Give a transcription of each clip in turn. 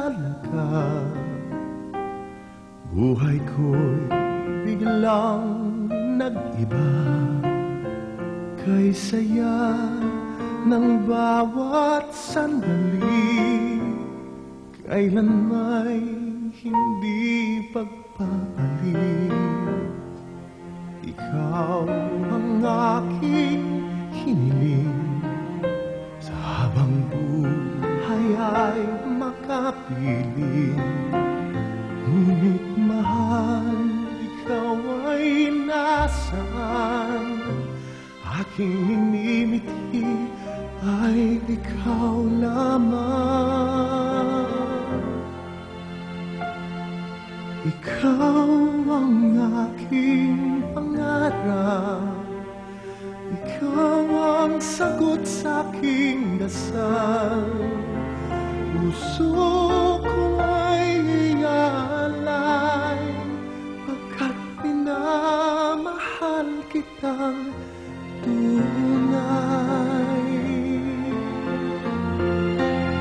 talaga Buhay ko'y biglang nag-iba. Kay ng bawat sandali Kailan may hindi pagpapalit Ikaw ang aking hiniling. Sa habang buhay ay makapiling Ngunit mahal, ikaw ay nasaan? Aking minimithi ay ikaw lamang. Ikaw ang aking pangarap. Ikaw ang sagot sa aking dasal Puso ko ay iaalay Pagkat pinamahal kitang tunay.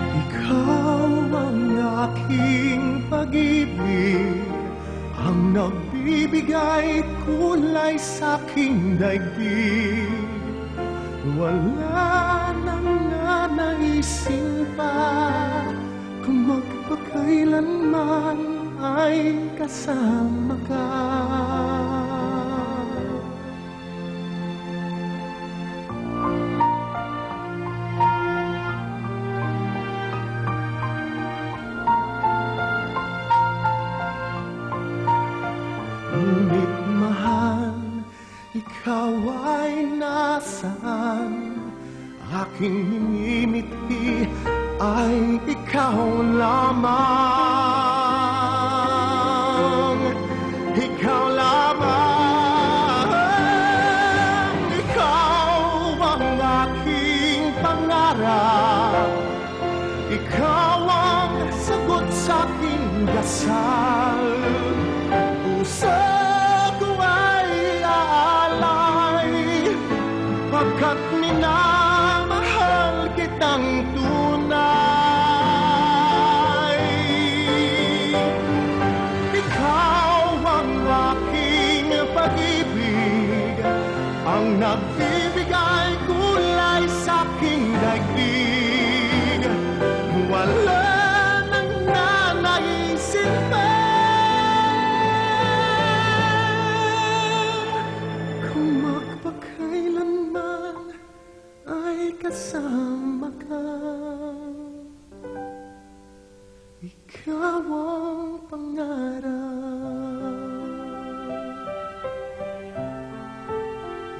Ikaw ang aking pag-ibig. Ang nagbibigay kulay sa aking daigdig wala nang nanaisin pa Kung magpakailanman ay kasama ka ikaw ay nasaan? Aking minimithi ay ikaw lamang. Ikaw lamang. Ikaw ang aking pangarap. Ikaw ang sagot sa aking dasal Pagkat minamahal kitang tunay. Ikaw ang aking pag-ibig Ang nagbibigay kulay sa aking daigdig Ikaw ang pangarap.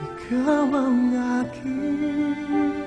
Ikaw ang aking